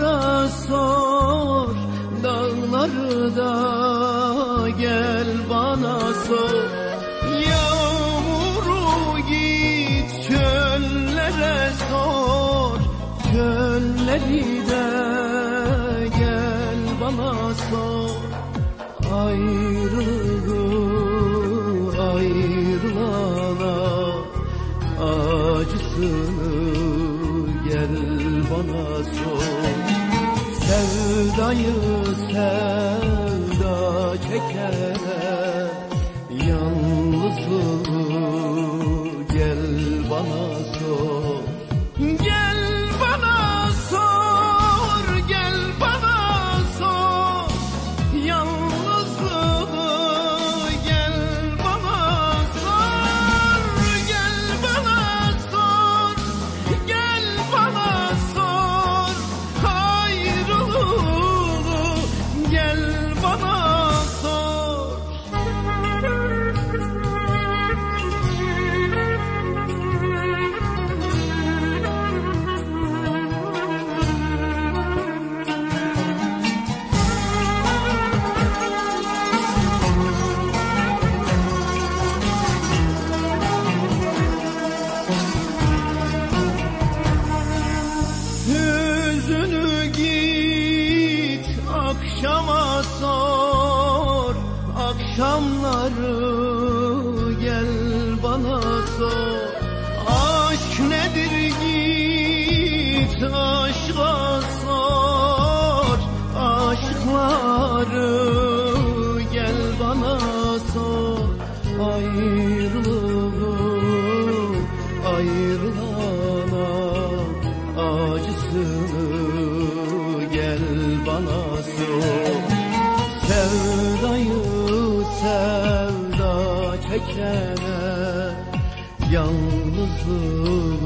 Dağlara sor, dağları da gel bana sor. Yağmuru git çöllere sor, çölleri de gel bana sor. Ayrılığı ayrılana acısını gel bana sor. Sevdayı sevda çekene Yalnızlığı bana Akşamları gel bana sor. Aşk nedir git aşka sor. Aşkları gel bana sor. Ayrılığı ayrılana acısını gel bana sor. Sevdayı Yalnızlığı